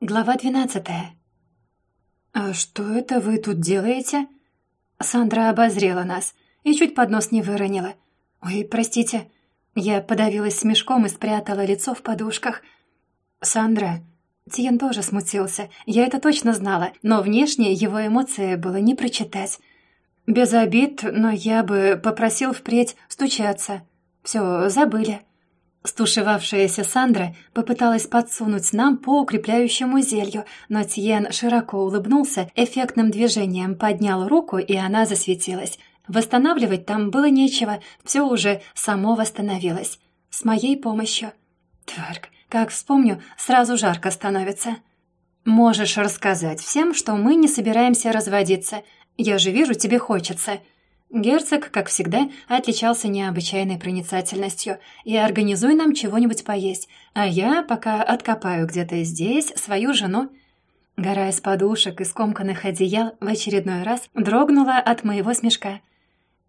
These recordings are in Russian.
Глава двенадцатая. «А что это вы тут делаете?» Сандра обозрела нас и чуть под нос не выронила. «Ой, простите». Я подавилась смешком и спрятала лицо в подушках. «Сандра...» Тиен тоже смутился, я это точно знала, но внешне его эмоции было не прочитать. «Без обид, но я бы попросил впредь стучаться. Все, забыли». Стушевавшаяся Сандра попыталась подсунуть нам по укрепляющему зелью, но Тьен широко улыбнулся, эффектным движением поднял руку, и она засветилась. Восстанавливать там было нечего, все уже само восстановилось. С моей помощью. Тварк, как вспомню, сразу жарко становится. «Можешь рассказать всем, что мы не собираемся разводиться. Я же вижу, тебе хочется». Герцог, как всегда, отличался необычайной проницательностью. «И организуй нам чего-нибудь поесть, а я пока откопаю где-то здесь свою жену». Гора из подушек и скомканных одеял в очередной раз дрогнула от моего смешка.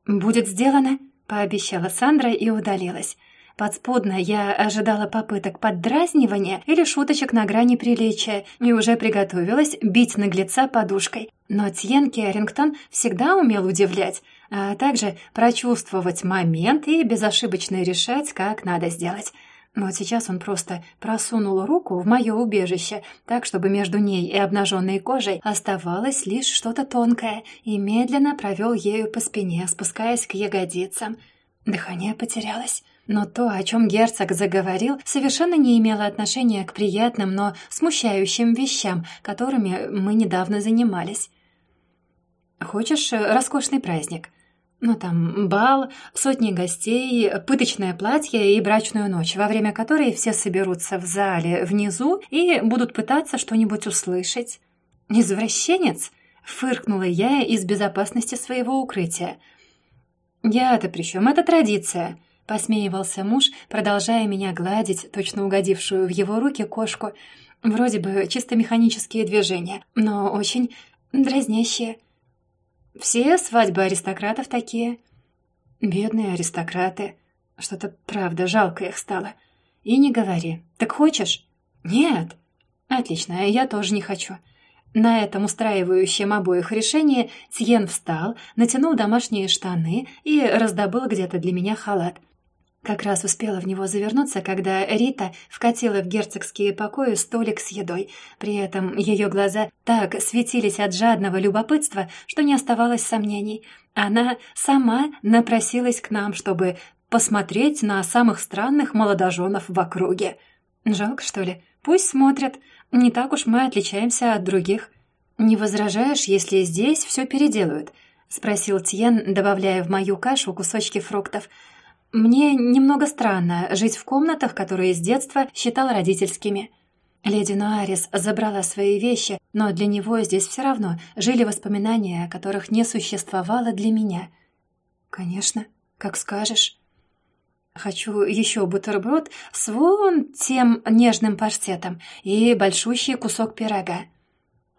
«Будет сделано», — пообещала Сандра и удалилась. Подспудно я ожидала попыток поддразнивания или шуточек на грани приличия и уже приготовилась бить наглеца подушкой. Но Тьен Керрингтон всегда умел удивлять — а также прочувствовать момент и безошибочно решать, как надо сделать. Но сейчас он просто просунул руку в мое убежище, так, чтобы между ней и обнаженной кожей оставалось лишь что-то тонкое, и медленно провел ею по спине, спускаясь к ягодицам. Дыхание потерялось. Но то, о чем герцог заговорил, совершенно не имело отношения к приятным, но смущающим вещам, которыми мы недавно занимались. «Хочешь роскошный праздник?» Ну, там бал, сотни гостей, пыточное платье и брачную ночь, во время которой все соберутся в зале внизу и будут пытаться что-нибудь услышать. «Извращенец?» — фыркнула я из безопасности своего укрытия. «Я-то при чем? Это традиция!» — посмеивался муж, продолжая меня гладить, точно угодившую в его руки кошку. Вроде бы чисто механические движения, но очень дразнящие. Все свадьбы аристократов такие. Бедные аристократы. Что-то, правда, жалко их стало. И не говори. Так хочешь? Нет. Отлично, я тоже не хочу. На этом устраивающем обоих решении Тьен встал, натянул домашние штаны и раздобыл где-то для меня халат. Как раз успела в него завернуться, когда Рита вкатила в герцогские покои столик с едой. При этом ее глаза так светились от жадного любопытства, что не оставалось сомнений. Она сама напросилась к нам, чтобы посмотреть на самых странных молодоженов в округе. Жалко, что ли? Пусть смотрят. Не так уж мы отличаемся от других. «Не возражаешь, если здесь все переделают?» — спросил Тьен, добавляя в мою кашу кусочки фруктов — мне немного странно жить в комнатах, которые с детства считал родительскими. Леди Нуарис забрала свои вещи, но для него здесь все равно жили воспоминания, которых не существовало для меня. Конечно, как скажешь. Хочу еще бутерброд с вон тем нежным паштетом и большущий кусок пирога.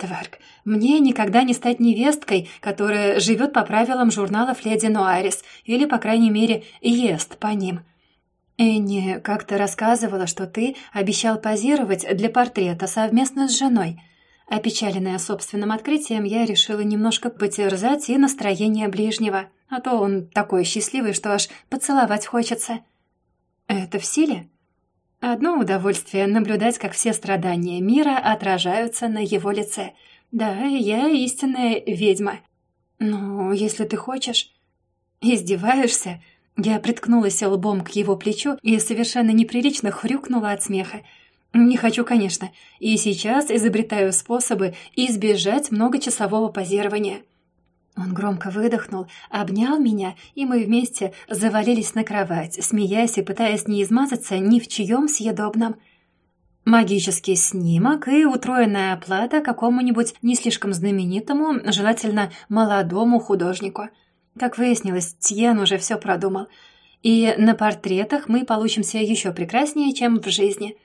Тварк, мне никогда не стать невесткой, которая живет по правилам журналов «Леди Нуарис» или, по крайней мере, ест по ним. Энни как-то рассказывала, что ты обещал позировать для портрета совместно с женой. Опечаленная собственным открытием, я решила немножко потерзать и настроение ближнего, а то он такой счастливый, что аж поцеловать хочется. Это в силе? Одно удовольствие — наблюдать, как все страдания мира отражаются на его лице. Да, я истинная ведьма. Ну, если ты хочешь... Издеваешься? Я приткнулась лбом к его плечу и совершенно неприлично хрюкнула от смеха. Не хочу, конечно, и сейчас изобретаю способы избежать многочасового позирования. Он громко выдохнул, обнял меня, и мы вместе завалились на кровать, смеясь и пытаясь не измазаться ни в чьем съедобном. Магический снимок и утроенная оплата какому-нибудь не слишком знаменитому, желательно молодому художнику. Как выяснилось, Тьен уже все продумал. И на портретах мы получимся еще прекраснее, чем в жизни.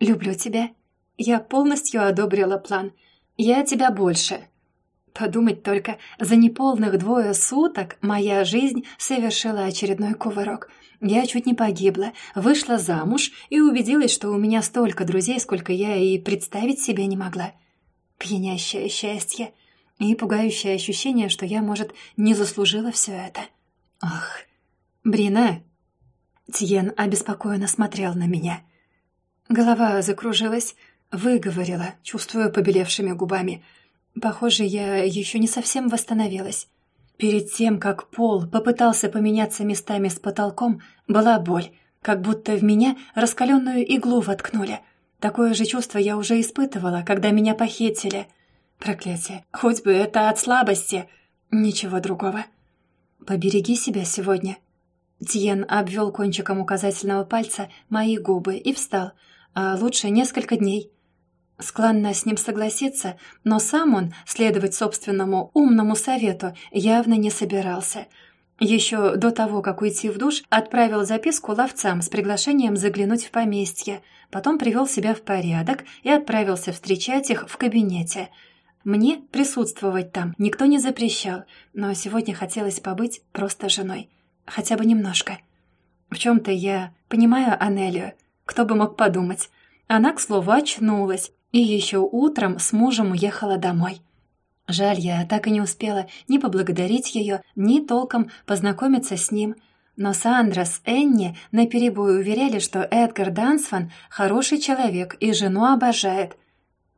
«Люблю тебя. Я полностью одобрила план. Я тебя больше», Подумать только, за неполных двое суток моя жизнь совершила очередной кувырок. Я чуть не погибла, вышла замуж и убедилась, что у меня столько друзей, сколько я и представить себе не могла. Пьянящее счастье и пугающее ощущение, что я, может, не заслужила все это. Ах, Брина! Тьен обеспокоенно смотрел на меня. Голова закружилась, выговорила, чувствуя побелевшими губами — Похоже, я еще не совсем восстановилась. Перед тем, как пол попытался поменяться местами с потолком, была боль, как будто в меня раскаленную иглу воткнули. Такое же чувство я уже испытывала, когда меня похитили. Проклятие, хоть бы это от слабости. Ничего другого. «Побереги себя сегодня». Тьен обвел кончиком указательного пальца мои губы и встал. «А лучше несколько дней». Склонна с ним согласиться, но сам он следовать собственному умному совету явно не собирался. Еще до того, как уйти в душ, отправил записку ловцам с приглашением заглянуть в поместье, потом привел себя в порядок и отправился встречать их в кабинете. Мне присутствовать там никто не запрещал, но сегодня хотелось побыть просто женой. Хотя бы немножко. В чем-то я понимаю Анелию. Кто бы мог подумать. Она, к слову, очнулась, и еще утром с мужем уехала домой. Жаль, я так и не успела ни поблагодарить ее, ни толком познакомиться с ним. Но Сандра с Энни наперебой уверяли, что Эдгар Дансфан хороший человек и жену обожает.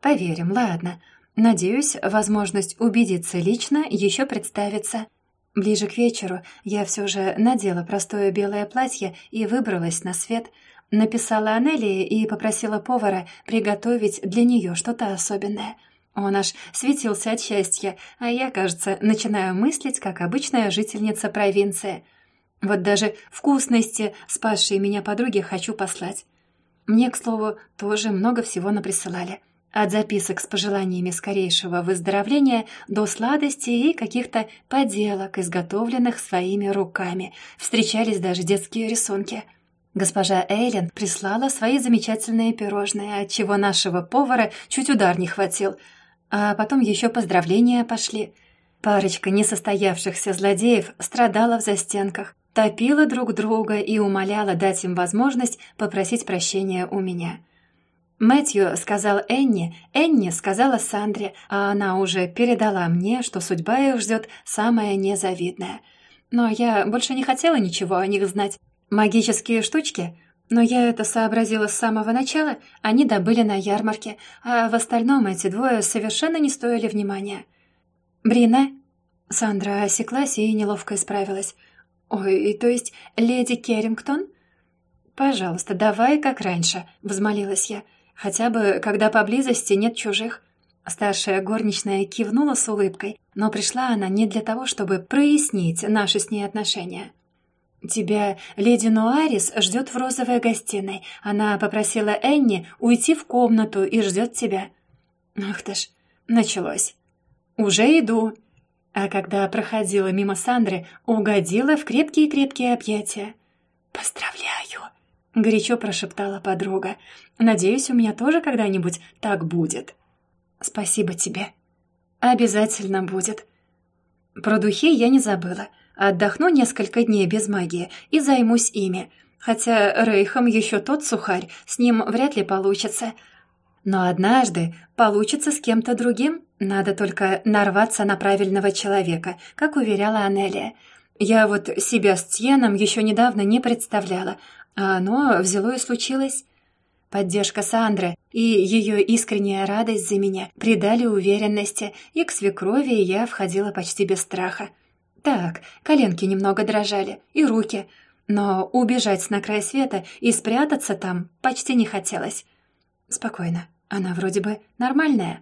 Поверим, ладно. Надеюсь, возможность убедиться лично еще представится. Ближе к вечеру я все же надела простое белое платье и выбралась на свет – Написала Анелии и попросила повара приготовить для нее что-то особенное. Он аж светился от счастья, а я, кажется, начинаю мыслить, как обычная жительница провинции. Вот даже вкусности, спасшие меня подруги, хочу послать. Мне, к слову, тоже много всего наприсылали. От записок с пожеланиями скорейшего выздоровления до сладостей и каких-то поделок, изготовленных своими руками. Встречались даже детские рисунки — Госпожа Эйлен прислала свои замечательные пирожные, от чего нашего повара чуть удар не хватил. А потом еще поздравления пошли. Парочка несостоявшихся злодеев страдала в застенках, топила друг друга и умоляла дать им возможность попросить прощения у меня. Мэтью сказал Энни, Энни сказала Сандре, а она уже передала мне, что судьба их ждет самая незавидная. Но я больше не хотела ничего о них знать, Магические штучки? Но я это сообразила с самого начала, они добыли на ярмарке, а в остальном эти двое совершенно не стоили внимания. «Брина?» Сандра осеклась и неловко исправилась. «Ой, то есть леди Керрингтон?» «Пожалуйста, давай как раньше», — взмолилась я. «Хотя бы, когда поблизости нет чужих». Старшая горничная кивнула с улыбкой, но пришла она не для того, чтобы прояснить наши с ней отношения. «Тебя леди Нуарис ждет в розовой гостиной. Она попросила Энни уйти в комнату и ждет тебя». «Ах ты ж, началось. Уже иду». А когда проходила мимо Сандры, угодила в крепкие-крепкие объятия. «Поздравляю!» — горячо прошептала подруга. «Надеюсь, у меня тоже когда-нибудь так будет». «Спасибо тебе». «Обязательно будет». Про духи я не забыла — Отдохну несколько дней без магии и займусь ими. Хотя Рейхам еще тот сухарь, с ним вряд ли получится. Но однажды получится с кем-то другим. Надо только нарваться на правильного человека, как уверяла Анелия. Я вот себя с Тьеном еще недавно не представляла, а оно взяло и случилось. Поддержка Сандры и ее искренняя радость за меня придали уверенности, и к свекрови я входила почти без страха. Так, коленки немного дрожали, и руки, но убежать на край света и спрятаться там почти не хотелось. Спокойно, она вроде бы нормальная.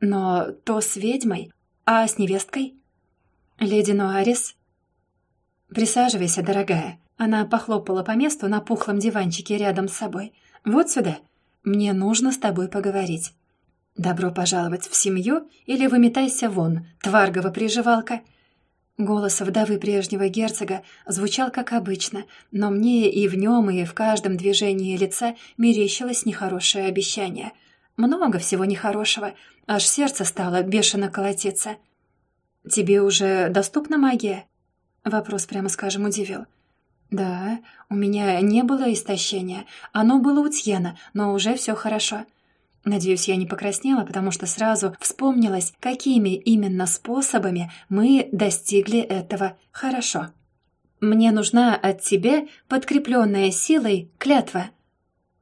Но то с ведьмой, а с невесткой? Леди Нуарис? Присаживайся, дорогая. Она похлопала по месту на пухлом диванчике рядом с собой. Вот сюда. Мне нужно с тобой поговорить. Добро пожаловать в семью или выметайся вон, тваргова приживалка. Голос вдовы прежнего герцога звучал как обычно, но мне и в нем, и в каждом движении лица мерещилось нехорошее обещание. Много всего нехорошего. Аж сердце стало бешено колотиться. «Тебе уже доступна магия?» Вопрос, прямо скажем, удивил. «Да, у меня не было истощения. Оно было у Тьена, но уже все хорошо». Надеюсь, я не покраснела, потому что сразу вспомнилось, какими именно способами мы достигли этого хорошо. «Мне нужна от тебя подкрепленная силой клятва».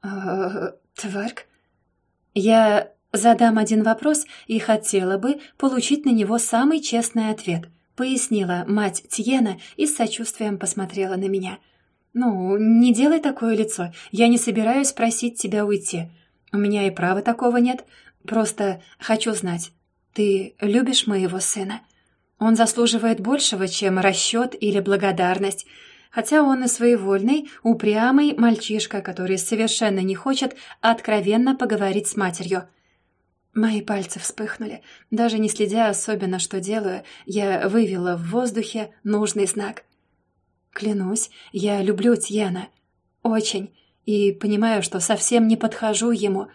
«Э, «Тварк?» «Я задам один вопрос и хотела бы получить на него самый честный ответ», пояснила мать Тьена и с сочувствием посмотрела на меня. «Ну, не делай такое лицо. Я не собираюсь просить тебя уйти. У меня и права такого нет. Просто хочу знать, ты любишь моего сына? Он заслуживает большего, чем расчет или благодарность. Хотя он и своевольный, упрямый мальчишка, который совершенно не хочет откровенно поговорить с матерью. Мои пальцы вспыхнули. Даже не следя особенно, что делаю, я вывела в воздухе нужный знак. Клянусь, я люблю Тьяна. Очень и понимаю, что совсем не подхожу ему.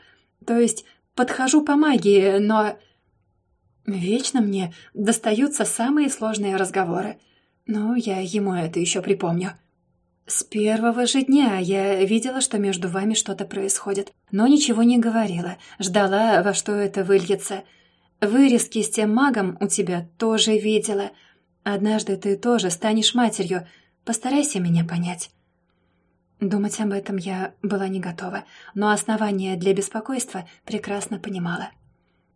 То есть подхожу по магии, но... Вечно мне достаются самые сложные разговоры. Но я ему это еще припомню. С первого же дня я видела, что между вами что-то происходит, но ничего не говорила, ждала, во что это выльется. Вырезки с тем магом у тебя тоже видела. Однажды ты тоже станешь матерью. Постарайся меня понять. Думать об этом я была не готова, но основания для беспокойства прекрасно понимала.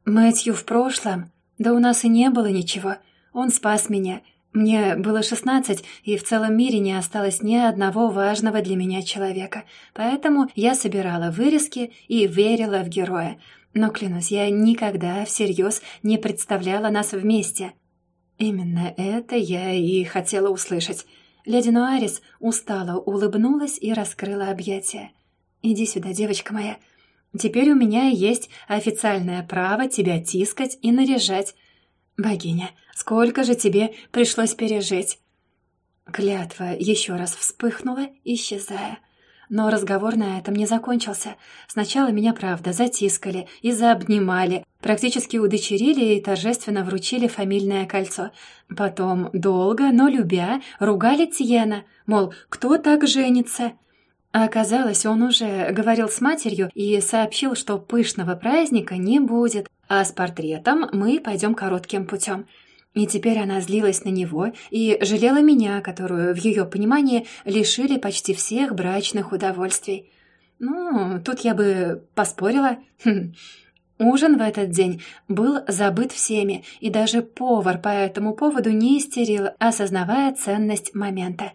Мэтью в прошлом, да у нас и не было ничего. Он спас меня. Мне было шестнадцать, и в целом мире не осталось ни одного важного для меня человека. Поэтому я собирала вырезки и верила в героя. Но, клянусь, я никогда всерьез не представляла нас вместе. Именно это я и хотела услышать. Леди Нуарис устало улыбнулась и раскрыла объятия. «Иди сюда, девочка моя. Теперь у меня есть официальное право тебя тискать и наряжать. Богиня, сколько же тебе пришлось пережить?» Клятва еще раз вспыхнула, исчезая. Но разговор на этом не закончился. Сначала меня, правда, затискали и заобнимали, практически удочерили и торжественно вручили фамильное кольцо. Потом, долго, но любя, ругали Тьена, мол, кто так женится? А оказалось, он уже говорил с матерью и сообщил, что пышного праздника не будет, а с портретом мы пойдем коротким путем — и теперь она злилась на него и жалела меня, которую, в ее понимании, лишили почти всех брачных удовольствий. Ну, тут я бы поспорила. Хм. Ужин в этот день был забыт всеми, и даже повар по этому поводу не истерил, осознавая ценность момента.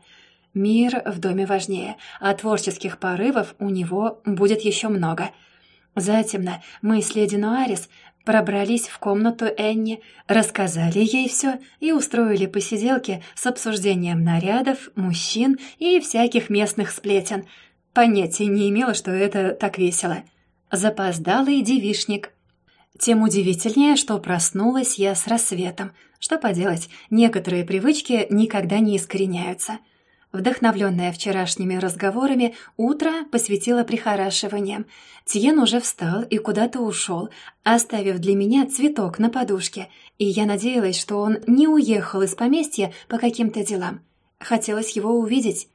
Мир в доме важнее, а творческих порывов у него будет еще много. Затемно мы с леди Нуарис Пробрались в комнату Энни, рассказали ей все и устроили посиделки с обсуждением нарядов, мужчин и всяких местных сплетен. Понятия не имела, что это так весело. Запоздалый девишник. Тем удивительнее, что проснулась я с рассветом. Что поделать, некоторые привычки никогда не искореняются — Вдохновленная вчерашними разговорами, утро посвятила прихорашиваниям. Тиен уже встал и куда-то ушел, оставив для меня цветок на подушке, и я надеялась, что он не уехал из поместья по каким-то делам. Хотелось его увидеть.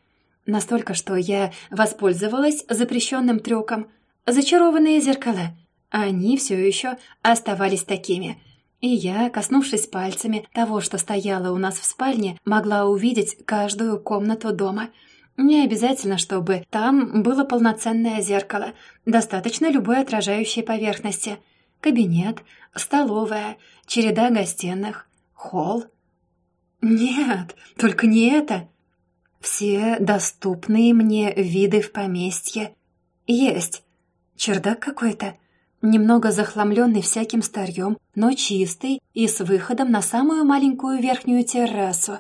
Настолько, что я воспользовалась запрещенным трюком. Зачарованные зеркала. Они все еще оставались такими — и я, коснувшись пальцами того, что стояло у нас в спальне, могла увидеть каждую комнату дома. Не обязательно, чтобы там было полноценное зеркало, достаточно любой отражающей поверхности. Кабинет, столовая, череда гостиных, холл. Нет, только не это. Все доступные мне виды в поместье есть. Чердак какой-то — немного захламленный всяким старьем, но чистый и с выходом на самую маленькую верхнюю террасу.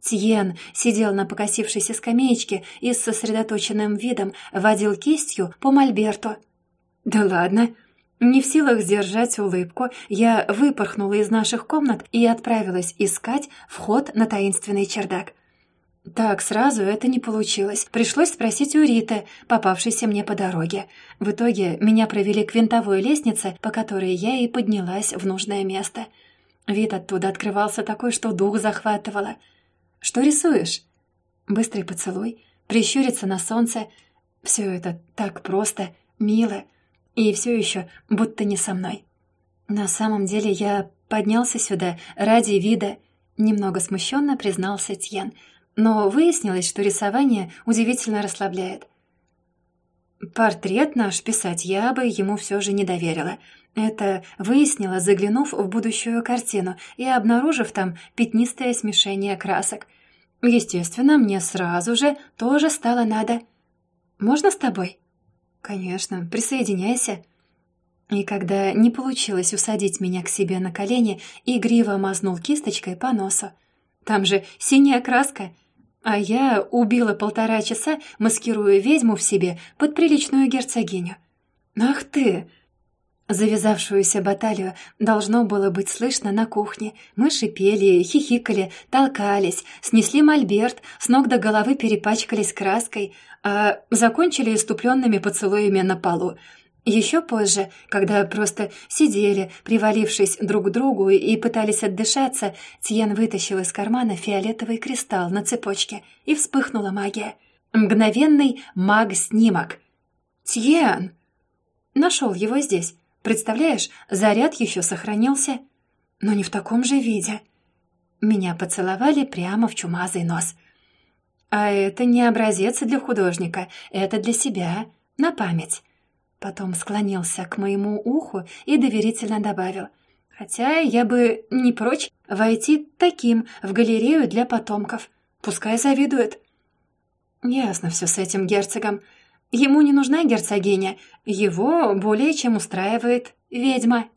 Тьен сидел на покосившейся скамеечке и с сосредоточенным видом водил кистью по мольберту. «Да ладно!» Не в силах сдержать улыбку, я выпорхнула из наших комнат и отправилась искать вход на таинственный чердак. Так сразу это не получилось. Пришлось спросить у Риты, попавшейся мне по дороге. В итоге меня провели к винтовой лестнице, по которой я и поднялась в нужное место. Вид оттуда открывался такой, что дух захватывало. «Что рисуешь?» Быстрый поцелуй, прищуриться на солнце. Все это так просто, мило, и все еще будто не со мной. На самом деле я поднялся сюда ради вида, немного смущенно признался Тьен — но выяснилось, что рисование удивительно расслабляет. Портрет наш писать я бы ему все же не доверила. Это выяснила, заглянув в будущую картину и обнаружив там пятнистое смешение красок. Естественно, мне сразу же тоже стало надо. «Можно с тобой?» «Конечно, присоединяйся». И когда не получилось усадить меня к себе на колени, игриво мазнул кисточкой по носу. «Там же синяя краска!» А я убила полтора часа, маскируя ведьму в себе под приличную герцогиню. Ах ты! Завязавшуюся баталию должно было быть слышно на кухне. Мы шипели, хихикали, толкались, снесли мольберт, с ног до головы перепачкались краской, а закончили иступленными поцелуями на полу. Еще позже, когда просто сидели, привалившись друг к другу и пытались отдышаться, Тьен вытащил из кармана фиолетовый кристалл на цепочке, и вспыхнула магия. Мгновенный маг-снимок. «Тьен!» Нашел его здесь. Представляешь, заряд еще сохранился. Но не в таком же виде. Меня поцеловали прямо в чумазый нос. А это не образец для художника, это для себя, на память. Потом склонился к моему уху и доверительно добавил. «Хотя я бы не прочь войти таким в галерею для потомков. Пускай завидует». «Ясно все с этим герцогом. Ему не нужна герцогиня, его более чем устраивает ведьма».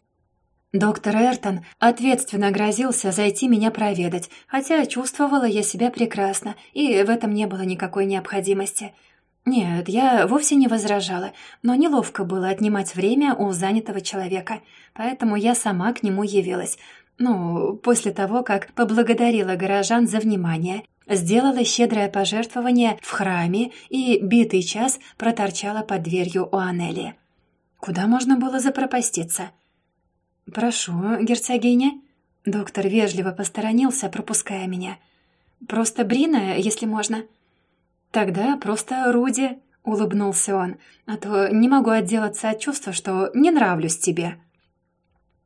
Доктор Эртон ответственно грозился зайти меня проведать, хотя чувствовала я себя прекрасно, и в этом не было никакой необходимости — нет, я вовсе не возражала, но неловко было отнимать время у занятого человека, поэтому я сама к нему явилась. Ну, после того, как поблагодарила горожан за внимание, сделала щедрое пожертвование в храме и битый час проторчала под дверью у Анели. Куда можно было запропаститься? «Прошу, герцогиня». Доктор вежливо посторонился, пропуская меня. «Просто Брина, если можно». «Тогда просто Руди», — улыбнулся он, «а то не могу отделаться от чувства, что не нравлюсь тебе».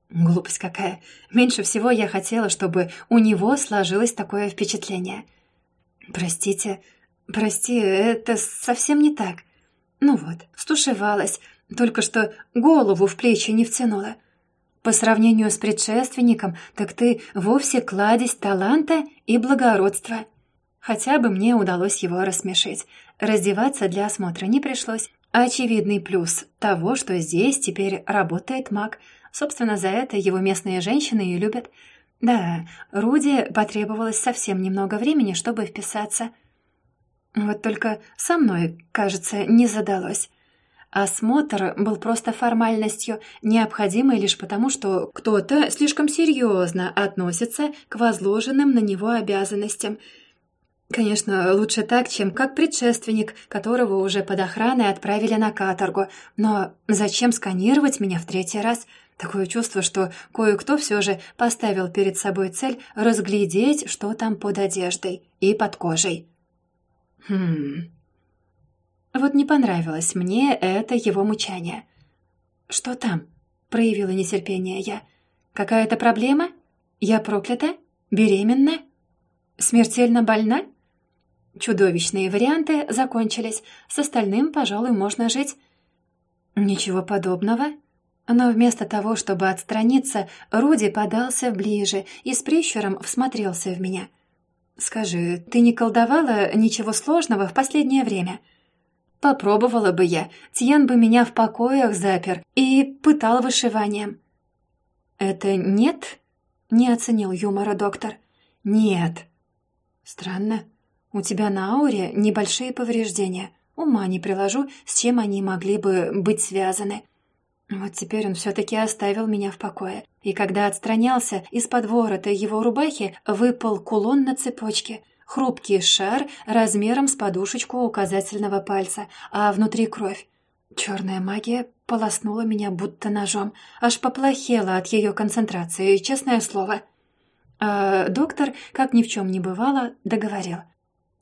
Глупость какая. Меньше всего я хотела, чтобы у него сложилось такое впечатление. «Простите, прости, это совсем не так. Ну вот, стушевалась, только что голову в плечи не втянула. По сравнению с предшественником, так ты вовсе кладезь таланта и благородства». Хотя бы мне удалось его рассмешить. Раздеваться для осмотра не пришлось. Очевидный плюс того, что здесь теперь работает маг. Собственно, за это его местные женщины и любят. Да, Руди потребовалось совсем немного времени, чтобы вписаться. Вот только со мной, кажется, не задалось. Осмотр был просто формальностью, необходимой лишь потому, что кто-то слишком серьезно относится к возложенным на него обязанностям – Конечно, лучше так, чем как предшественник, которого уже под охраной отправили на каторгу. Но зачем сканировать меня в третий раз? Такое чувство, что кое-кто все же поставил перед собой цель разглядеть, что там под одеждой и под кожей. Хм... Вот не понравилось мне это его мучание. «Что там?» — проявила нетерпение я. «Какая-то проблема? Я проклята? Беременна? Смертельно больна?» Чудовищные варианты закончились, с остальным, пожалуй, можно жить. Ничего подобного. Но вместо того, чтобы отстраниться, Руди подался ближе и с прищуром всмотрелся в меня. «Скажи, ты не колдовала ничего сложного в последнее время?» «Попробовала бы я. Тьян бы меня в покоях запер и пытал вышиванием». «Это нет?» — не оценил юмора доктор. «Нет». «Странно. У тебя на ауре небольшие повреждения. Ума не приложу, с чем они могли бы быть связаны. Вот теперь он все-таки оставил меня в покое. И когда отстранялся, из-под ворота его рубахи выпал кулон на цепочке. хрупкий шар размером с подушечку указательного пальца, а внутри кровь. Черная магия полоснула меня будто ножом, аж поплохела от ее концентрации, честное слово. А доктор, как ни в чем не бывало, договорил.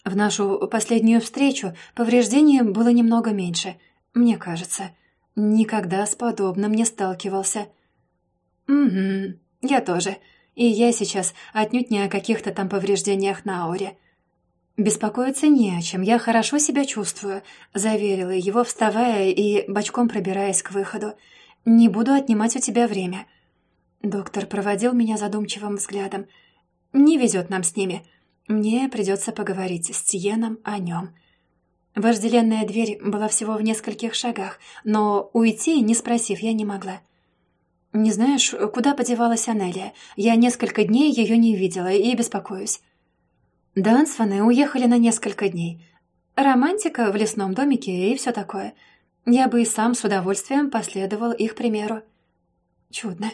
В нашу последнюю встречу повреждений было немного меньше, мне кажется. Никогда с подобным не сталкивался. «Угу, я тоже. И я сейчас отнюдь не о каких-то там повреждениях на ауре. «Беспокоиться не о чем, я хорошо себя чувствую», — заверила его, вставая и бочком пробираясь к выходу. «Не буду отнимать у тебя время». Доктор проводил меня задумчивым взглядом. «Не везет нам с ними. Мне придется поговорить с Тиеном о нем». Вожделенная дверь была всего в нескольких шагах, но уйти, не спросив, я не могла. «Не знаешь, куда подевалась Анелия? Я несколько дней ее не видела и беспокоюсь». Дансфаны уехали на несколько дней. Романтика в лесном домике и все такое. Я бы и сам с удовольствием последовал их примеру. Чудно.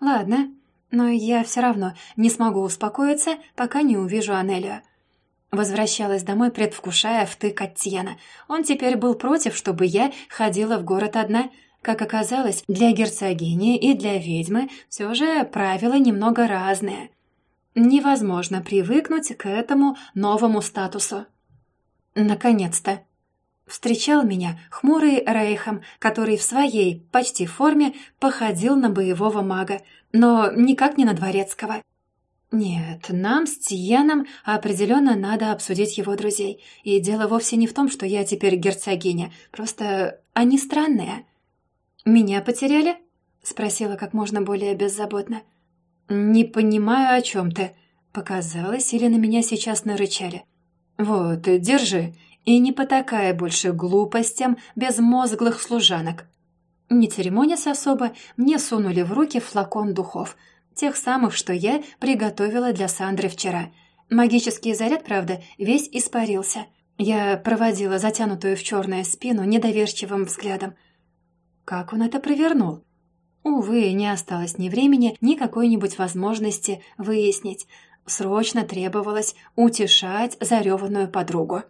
Ладно, но я все равно не смогу успокоиться, пока не увижу Анелию. Возвращалась домой, предвкушая втык от Тьена. Он теперь был против, чтобы я ходила в город одна. Как оказалось, для герцогини и для ведьмы все же правила немного разные — Невозможно привыкнуть к этому новому статусу. Наконец-то. Встречал меня хмурый Рейхом, который в своей почти форме походил на боевого мага, но никак не на дворецкого. Нет, нам с Тиеном определенно надо обсудить его друзей. И дело вовсе не в том, что я теперь герцогиня, просто они странные. «Меня потеряли?» — спросила как можно более беззаботно. «Не понимаю, о чем ты. Показалось, или на меня сейчас нарычали. Вот, держи, и не потакая больше глупостям безмозглых служанок». Не церемонясь особо, мне сунули в руки флакон духов, тех самых, что я приготовила для Сандры вчера. Магический заряд, правда, весь испарился. Я проводила затянутую в черное спину недоверчивым взглядом. Как он это провернул? Увы, не осталось ни времени, ни какой-нибудь возможности выяснить. Срочно требовалось утешать зареванную подругу.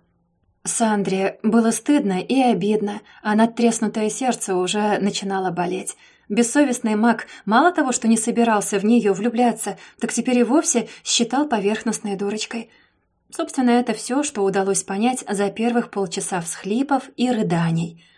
Сандре было стыдно и обидно, а надтреснутое сердце уже начинало болеть. Бессовестный маг мало того, что не собирался в нее влюбляться, так теперь и вовсе считал поверхностной дурочкой. Собственно, это все, что удалось понять за первых полчаса всхлипов и рыданий —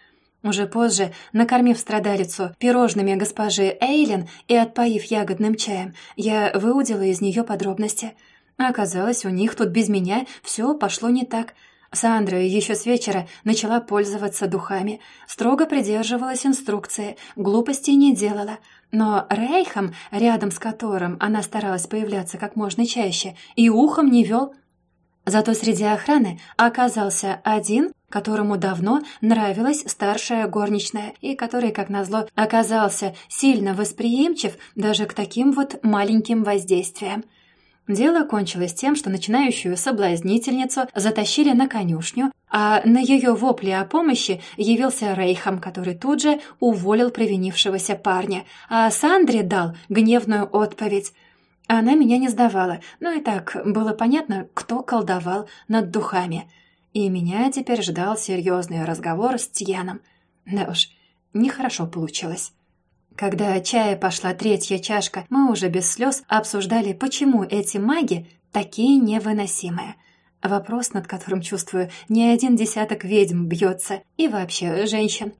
уже позже, накормив страдалицу пирожными госпожи Эйлин и отпоив ягодным чаем, я выудила из нее подробности. Оказалось, у них тут без меня все пошло не так. Сандра еще с вечера начала пользоваться духами, строго придерживалась инструкции, глупостей не делала. Но Рейхом, рядом с которым она старалась появляться как можно чаще, и ухом не вел. Зато среди охраны оказался один, которому давно нравилась старшая горничная и который, как назло, оказался сильно восприимчив даже к таким вот маленьким воздействиям. Дело кончилось тем, что начинающую соблазнительницу затащили на конюшню, а на ее вопли о помощи явился Рейхам, который тут же уволил провинившегося парня, а Сандре дал гневную отповедь. Она меня не сдавала, но и так было понятно, кто колдовал над духами — и меня теперь ждал серьезный разговор с Тьяном. Да уж, нехорошо получилось. Когда чая пошла третья чашка, мы уже без слез обсуждали, почему эти маги такие невыносимые. Вопрос, над которым, чувствую, не один десяток ведьм бьется, и вообще женщин.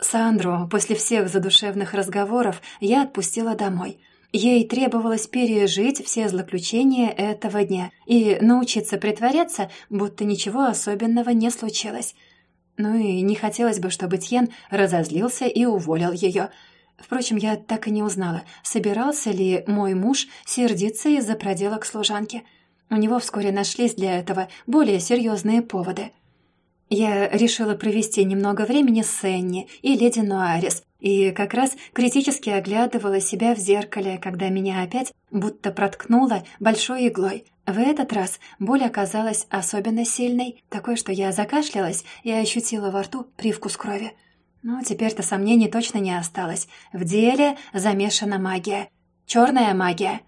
Сандру после всех задушевных разговоров я отпустила домой — Ей требовалось пережить все злоключения этого дня и научиться притворяться, будто ничего особенного не случилось. Ну и не хотелось бы, чтобы Тьен разозлился и уволил ее. Впрочем, я так и не узнала, собирался ли мой муж сердиться из-за проделок служанки. У него вскоре нашлись для этого более серьезные поводы. Я решила провести немного времени с Энни и леди Нуарис, и как раз критически оглядывала себя в зеркале, когда меня опять будто проткнуло большой иглой. В этот раз боль оказалась особенно сильной, такой, что я закашлялась и ощутила во рту привкус крови. Но теперь-то сомнений точно не осталось. В деле замешана магия. Черная магия.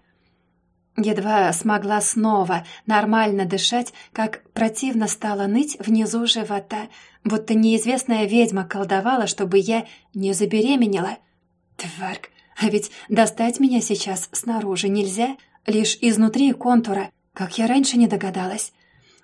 Едва смогла снова нормально дышать, как противно стало ныть внизу живота, будто неизвестная ведьма колдовала, чтобы я не забеременела. Тварк, а ведь достать меня сейчас снаружи нельзя, лишь изнутри контура, как я раньше не догадалась.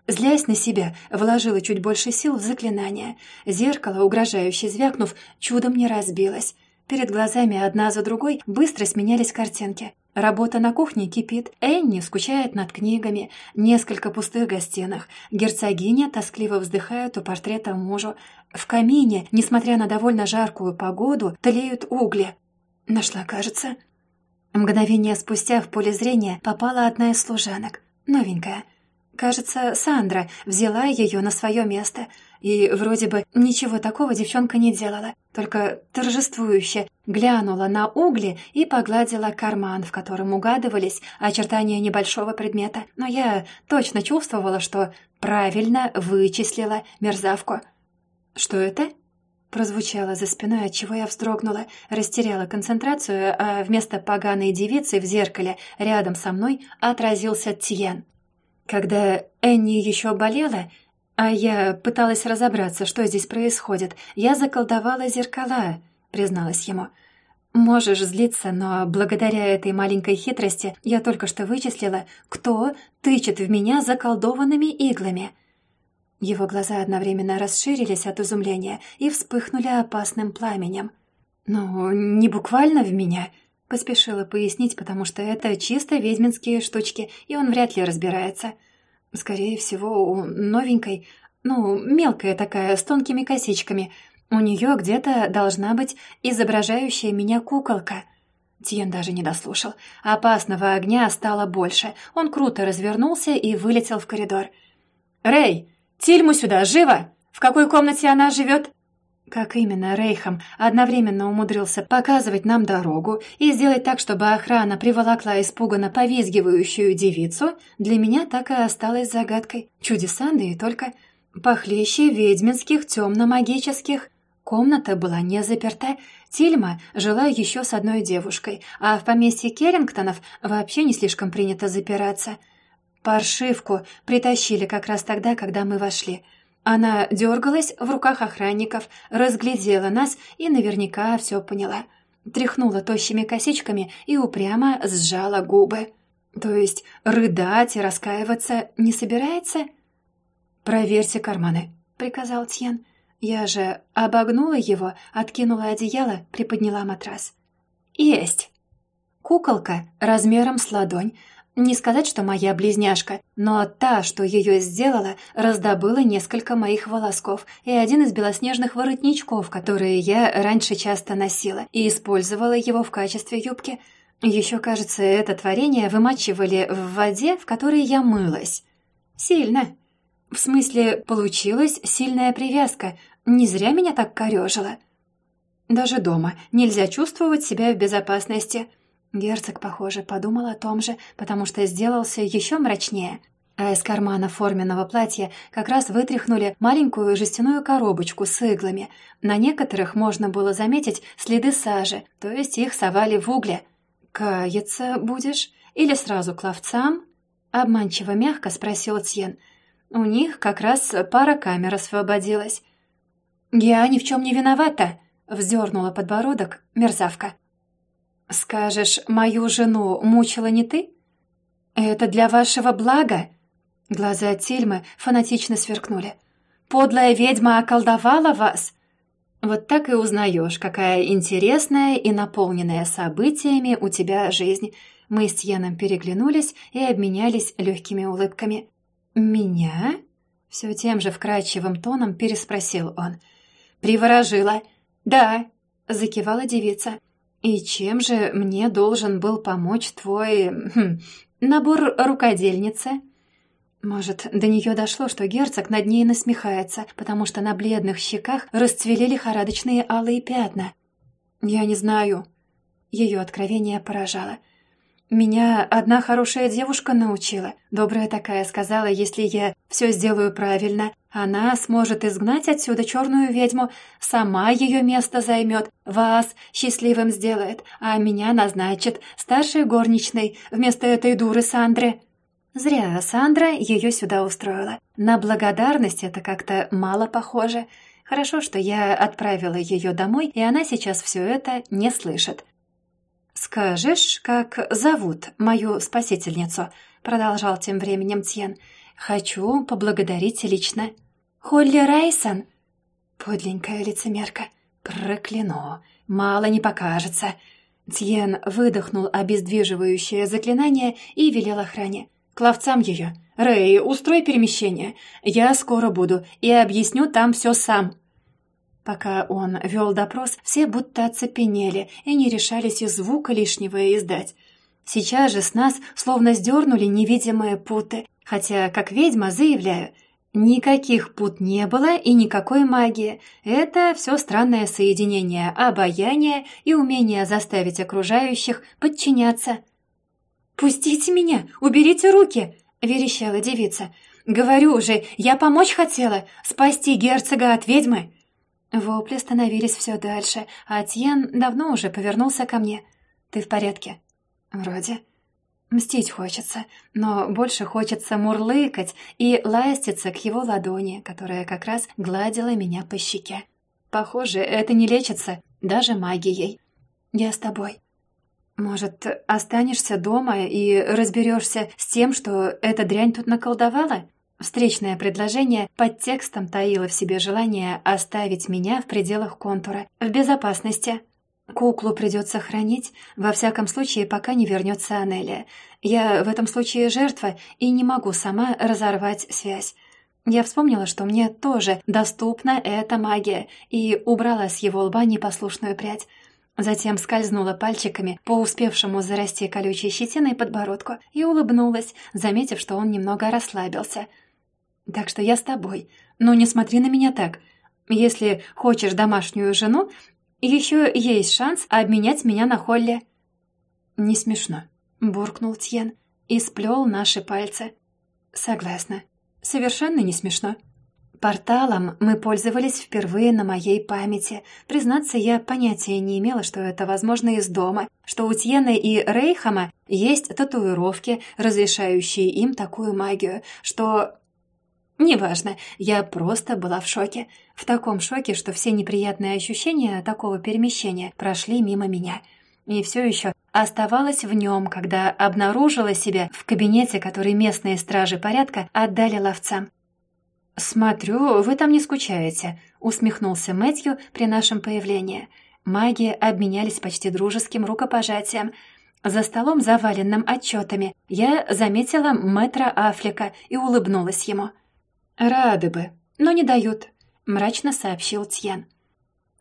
Злясь на себя, вложила чуть больше сил в заклинание. Зеркало, угрожающе звякнув, чудом не разбилось. Перед глазами одна за другой быстро сменялись картинки. Работа на кухне кипит, Энни скучает над книгами, несколько пустых гостиных, герцогиня тоскливо вздыхает у портрета мужу. В камине, несмотря на довольно жаркую погоду, тлеют угли. Нашла, кажется. Мгновение спустя в поле зрения попала одна из служанок, новенькая — Кажется, Сандра взяла ее на свое место. И вроде бы ничего такого девчонка не делала, только торжествующе глянула на угли и погладила карман, в котором угадывались очертания небольшого предмета. Но я точно чувствовала, что правильно вычислила мерзавку. «Что это?» Прозвучало за спиной, отчего я вздрогнула, растеряла концентрацию, а вместо поганой девицы в зеркале рядом со мной отразился Тьен. Когда Энни еще болела, а я пыталась разобраться, что здесь происходит, я заколдовала зеркала, призналась ему. Можешь злиться, но благодаря этой маленькой хитрости я только что вычислила, кто тычет в меня заколдованными иглами. Его глаза одновременно расширились от изумления и вспыхнули опасным пламенем. «Ну, не буквально в меня», Поспешила пояснить, потому что это чисто ведьминские штучки, и он вряд ли разбирается. Скорее всего, у новенькой, ну, мелкая такая, с тонкими косичками. У нее где-то должна быть изображающая меня куколка. Тиен даже не дослушал. Опасного огня стало больше. Он круто развернулся и вылетел в коридор. «Рэй, Тильму сюда, живо! В какой комнате она живет?» Как именно Рейхам одновременно умудрился показывать нам дорогу и сделать так, чтобы охрана приволокла испуганно повизгивающую девицу, для меня так и осталось загадкой. Чудеса, да и только. Похлеще ведьминских темно-магических. Комната была не заперта. Тильма жила еще с одной девушкой, а в поместье Керрингтонов вообще не слишком принято запираться. Паршивку притащили как раз тогда, когда мы вошли — она дергалась в руках охранников, разглядела нас и наверняка все поняла. Тряхнула тощими косичками и упрямо сжала губы. То есть рыдать и раскаиваться не собирается? «Проверьте карманы», — приказал Тьен. Я же обогнула его, откинула одеяло, приподняла матрас. «Есть!» Куколка размером с ладонь не сказать, что моя близняшка, но та, что ее сделала, раздобыла несколько моих волосков и один из белоснежных воротничков, которые я раньше часто носила, и использовала его в качестве юбки. Еще, кажется, это творение вымачивали в воде, в которой я мылась. Сильно. В смысле, получилась сильная привязка. Не зря меня так корёжило. Даже дома нельзя чувствовать себя в безопасности – Герцог, похоже, подумал о том же, потому что сделался еще мрачнее. А из кармана форменного платья как раз вытряхнули маленькую жестяную коробочку с иглами. На некоторых можно было заметить следы сажи, то есть их совали в угле. «Каяться будешь? Или сразу к ловцам?» Обманчиво мягко спросил Тьен. «У них как раз пара камер освободилась». «Я ни в чем не виновата», — вздернула подбородок мерзавка. «Скажешь, мою жену мучила не ты? Это для вашего блага?» Глаза Тильмы фанатично сверкнули. «Подлая ведьма околдовала вас?» Вот так и узнаешь, какая интересная и наполненная событиями у тебя жизнь. Мы с Йеном переглянулись и обменялись легкими улыбками. «Меня?» — все тем же вкрадчивым тоном переспросил он. «Приворожила?» «Да», — закивала девица. «И чем же мне должен был помочь твой... Хм, набор рукодельницы?» Может, до нее дошло, что герцог над ней насмехается, потому что на бледных щеках расцвели лихорадочные алые пятна. «Я не знаю». Ее откровение поражало. Меня одна хорошая девушка научила. Добрая такая сказала, если я все сделаю правильно, она сможет изгнать отсюда черную ведьму, сама ее место займет, вас счастливым сделает, а меня назначит старшей горничной вместо этой дуры Сандры. Зря Сандра ее сюда устроила. На благодарность это как-то мало похоже. Хорошо, что я отправила ее домой, и она сейчас все это не слышит. «Скажешь, как зовут мою спасительницу?» — продолжал тем временем Тьен. «Хочу поблагодарить лично». «Холли Райсон?» Подленькая лицемерка. «Прокляну. Мало не покажется». Тьен выдохнул обездвиживающее заклинание и велел охране. «К ловцам ее. Рэй, устрой перемещение. Я скоро буду и объясню там все сам». Пока он вел допрос, все будто оцепенели и не решались и звука лишнего издать. Сейчас же с нас словно сдернули невидимые путы, хотя, как ведьма, заявляю, никаких пут не было и никакой магии. Это все странное соединение обаяния и умение заставить окружающих подчиняться. «Пустите меня! Уберите руки!» — верещала девица. «Говорю уже, я помочь хотела, спасти герцога от ведьмы!» Вопли становились все дальше, а Тьен давно уже повернулся ко мне. «Ты в порядке?» «Вроде». Мстить хочется, но больше хочется мурлыкать и ластиться к его ладони, которая как раз гладила меня по щеке. Похоже, это не лечится даже магией. Я с тобой. Может, останешься дома и разберешься с тем, что эта дрянь тут наколдовала? Встречное предложение под текстом таило в себе желание оставить меня в пределах контура, в безопасности. Куклу придется хранить, во всяком случае, пока не вернется Анелия. Я в этом случае жертва и не могу сама разорвать связь. Я вспомнила, что мне тоже доступна эта магия, и убрала с его лба непослушную прядь. Затем скользнула пальчиками по успевшему зарасти колючей щетиной подбородку и улыбнулась, заметив, что он немного расслабился — так что я с тобой. Но не смотри на меня так. Если хочешь домашнюю жену, еще есть шанс обменять меня на Холли». «Не смешно», — буркнул Тьен и сплел наши пальцы. «Согласна. Совершенно не смешно». Порталом мы пользовались впервые на моей памяти. Признаться, я понятия не имела, что это возможно из дома, что у Тьена и Рейхама есть татуировки, разрешающие им такую магию, что Неважно, я просто была в шоке. В таком шоке, что все неприятные ощущения такого перемещения прошли мимо меня. И все еще оставалась в нем, когда обнаружила себя в кабинете, который местные стражи порядка отдали ловцам. «Смотрю, вы там не скучаете», — усмехнулся Мэтью при нашем появлении. Маги обменялись почти дружеским рукопожатием. За столом, заваленным отчетами, я заметила мэтра Афлика и улыбнулась ему. «Рады бы, но не дают», — мрачно сообщил Тьян.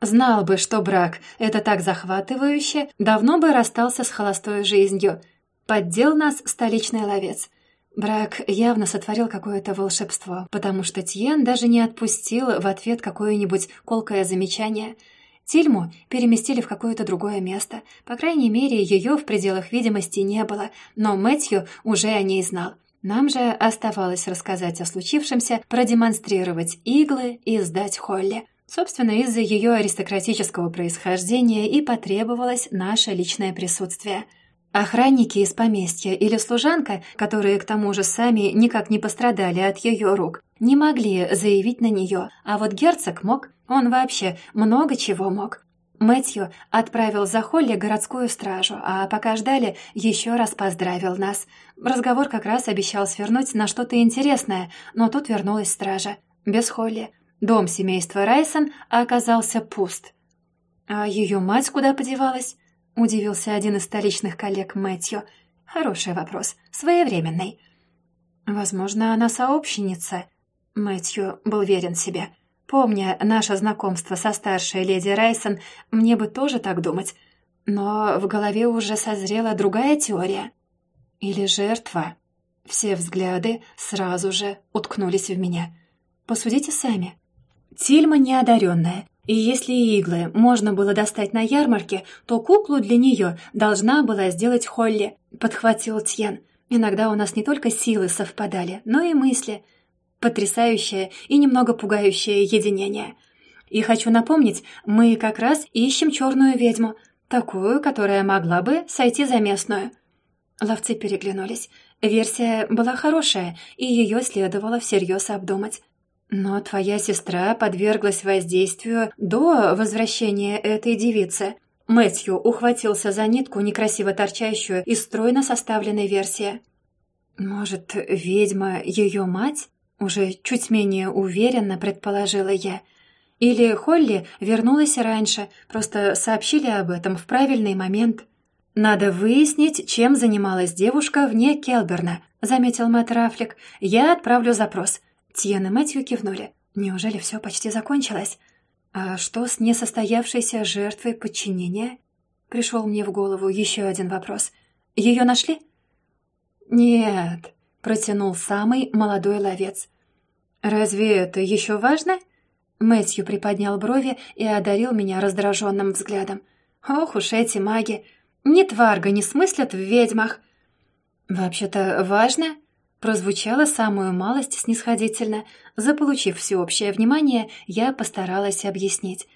«Знал бы, что брак — это так захватывающе, давно бы расстался с холостой жизнью. Поддел нас столичный ловец». Брак явно сотворил какое-то волшебство, потому что Тьен даже не отпустил в ответ какое-нибудь колкое замечание. Тильму переместили в какое-то другое место. По крайней мере, ее в пределах видимости не было, но Мэтью уже о ней знал. Нам же оставалось рассказать о случившемся, продемонстрировать иглы и сдать Холли. Собственно, из-за ее аристократического происхождения и потребовалось наше личное присутствие. Охранники из поместья или служанка, которые к тому же сами никак не пострадали от ее рук, не могли заявить на нее, а вот герцог мог, он вообще много чего мог. Мэтью отправил за Холли городскую стражу, а пока ждали, еще раз поздравил нас. Разговор как раз обещал свернуть на что-то интересное, но тут вернулась стража. Без Холли. Дом семейства Райсон оказался пуст. «А ее мать куда подевалась?» — удивился один из столичных коллег Мэтью. «Хороший вопрос. Своевременный». «Возможно, она сообщница». Мэтью был верен себе. Помня наше знакомство со старшей леди Райсон, мне бы тоже так думать. Но в голове уже созрела другая теория. Или жертва. Все взгляды сразу же уткнулись в меня. Посудите сами. Тильма неодаренная, И если иглы можно было достать на ярмарке, то куклу для нее должна была сделать Холли, подхватил Тьен. Иногда у нас не только силы совпадали, но и мысли. Потрясающее и немного пугающее единение. И хочу напомнить, мы как раз ищем черную ведьму, такую, которая могла бы сойти за местную. Ловцы переглянулись. Версия была хорошая, и ее следовало всерьез обдумать. Но твоя сестра подверглась воздействию до возвращения этой девицы. Мэтью ухватился за нитку, некрасиво торчащую из стройно составленной версии. «Может, ведьма ее мать?» Уже чуть менее уверенно предположила я. Или Холли вернулась раньше, просто сообщили об этом в правильный момент. «Надо выяснить, чем занималась девушка вне Келберна», — заметил Мэтт Рафлик. «Я отправлю запрос». Тьен и Мэтью кивнули. «Неужели все почти закончилось?» «А что с несостоявшейся жертвой подчинения?» Пришел мне в голову еще один вопрос. «Ее нашли?» «Нет», — протянул самый молодой ловец. «Разве это еще важно?» Мэтью приподнял брови и одарил меня раздраженным взглядом. «Ох уж эти маги! Ни тварга не смыслят в ведьмах!» «Вообще-то важно?» прозвучало самую малость снисходительно. Заполучив всеобщее внимание, я постаралась объяснить.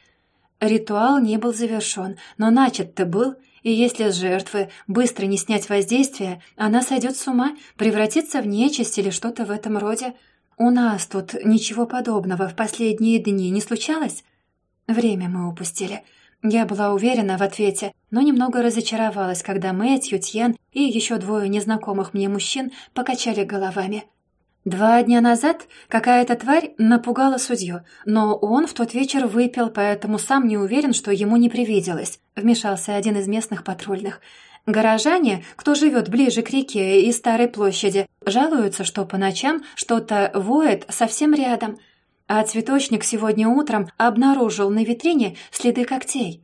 Ритуал не был завершен, но начат-то был, и если с жертвы быстро не снять воздействие, она сойдет с ума, превратится в нечисть или что-то в этом роде. У нас тут ничего подобного в последние дни не случалось? Время мы упустили. Я была уверена в ответе, но немного разочаровалась, когда Мэтью, Тьен и еще двое незнакомых мне мужчин покачали головами. Два дня назад какая-то тварь напугала судью, но он в тот вечер выпил, поэтому сам не уверен, что ему не привиделось, вмешался один из местных патрульных. Горожане, кто живет ближе к реке и Старой площади, жалуются, что по ночам что-то воет совсем рядом – а цветочник сегодня утром обнаружил на витрине следы когтей.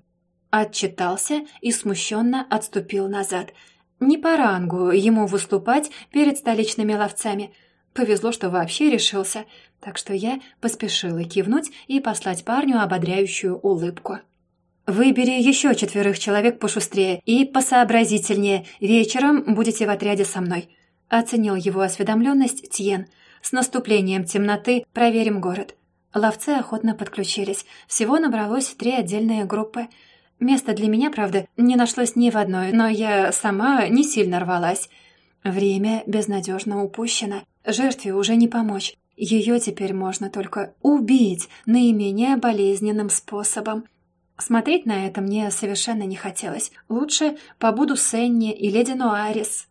Отчитался и смущенно отступил назад. Не по рангу ему выступать перед столичными ловцами. Повезло, что вообще решился, так что я поспешила кивнуть и послать парню ободряющую улыбку. «Выбери еще четверых человек пошустрее и посообразительнее. Вечером будете в отряде со мной», — оценил его осведомленность Тьен. «С наступлением темноты проверим город. Ловцы охотно подключились. Всего набралось три отдельные группы. Места для меня, правда, не нашлось ни в одной, но я сама не сильно рвалась. Время безнадежно упущено. Жертве уже не помочь. Ее теперь можно только убить наименее болезненным способом. Смотреть на это мне совершенно не хотелось. Лучше побуду с Энни и леди Нуарис.